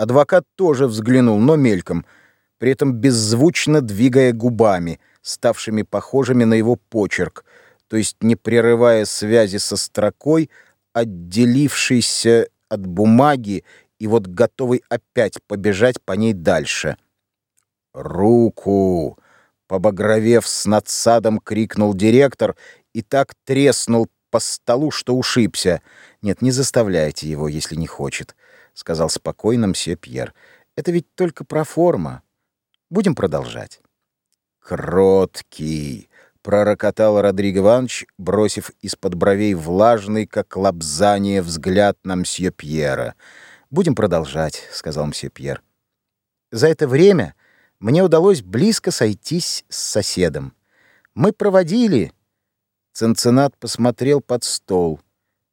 Адвокат тоже взглянул, но мельком, при этом беззвучно двигая губами, ставшими похожими на его почерк, то есть не прерывая связи со строкой, отделившейся от бумаги и вот готовый опять побежать по ней дальше. «Руку!» — побагровев с надсадом, крикнул директор и так треснул по столу, что ушибся. «Нет, не заставляйте его, если не хочет», — сказал спокойно мсье Пьер. «Это ведь только проформа. Будем продолжать». «Кроткий!» — пророкотал Родриго Иванович, бросив из-под бровей влажный, как лобзание, взгляд на мсье Пьера. «Будем продолжать», — сказал мсье Пьер. «За это время мне удалось близко сойтись с соседом. Мы проводили...» Ценцинат посмотрел под стол.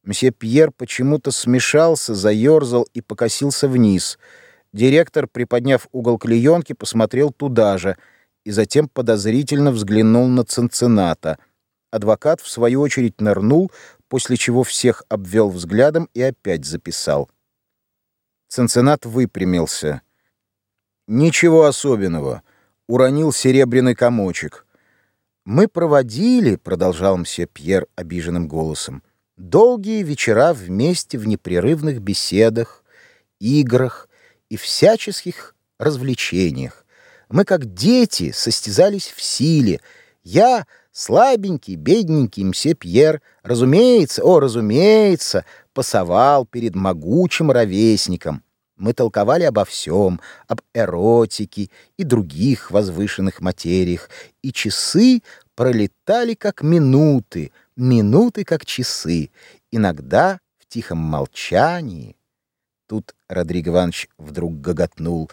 Мсье Пьер почему-то смешался, заерзал и покосился вниз. Директор, приподняв угол клеенки, посмотрел туда же и затем подозрительно взглянул на Ценцината. Адвокат, в свою очередь, нырнул, после чего всех обвел взглядом и опять записал. Ценцинат выпрямился. «Ничего особенного», — уронил серебряный комочек. «Мы проводили», — продолжал мсье Пьер обиженным голосом, «долгие вечера вместе в непрерывных беседах, играх и всяческих развлечениях. Мы, как дети, состязались в силе. Я, слабенький, бедненький мсье Пьер, разумеется, о, разумеется, пасовал перед могучим ровесником. Мы толковали обо всем, об эротике и других возвышенных материях, и часы пролетали как минуты, минуты как часы, иногда в тихом молчании. Тут Родриго Иванович вдруг гоготнул.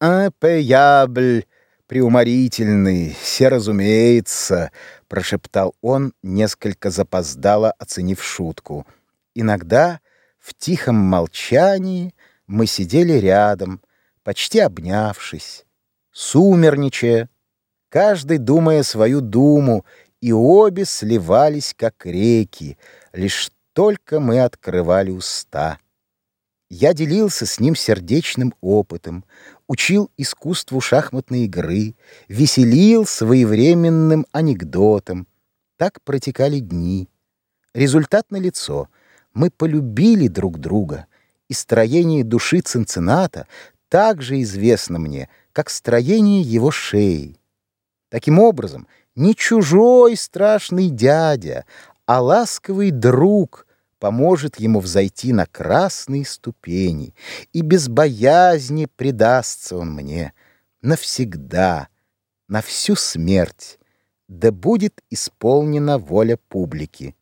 «А, пеябль!» «Преуморительный, все разумеется», — прошептал он, несколько запоздало оценив шутку. «Иногда в тихом молчании мы сидели рядом, почти обнявшись, сумерничая, каждый думая свою думу, и обе сливались, как реки, лишь только мы открывали уста. Я делился с ним сердечным опытом, учил искусству шахматной игры, веселил своевременным анекдотом. Так протекали дни. Результат налицо. Мы полюбили друг друга — и строение души Цинцината также известно мне, как строение его шеи. Таким образом, не чужой страшный дядя, а ласковый друг поможет ему взойти на красные ступени, и без боязни предастся он мне навсегда, на всю смерть, да будет исполнена воля публики.